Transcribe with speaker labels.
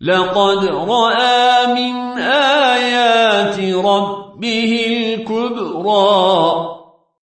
Speaker 1: لقد رأى من آيات ربه الكبرى.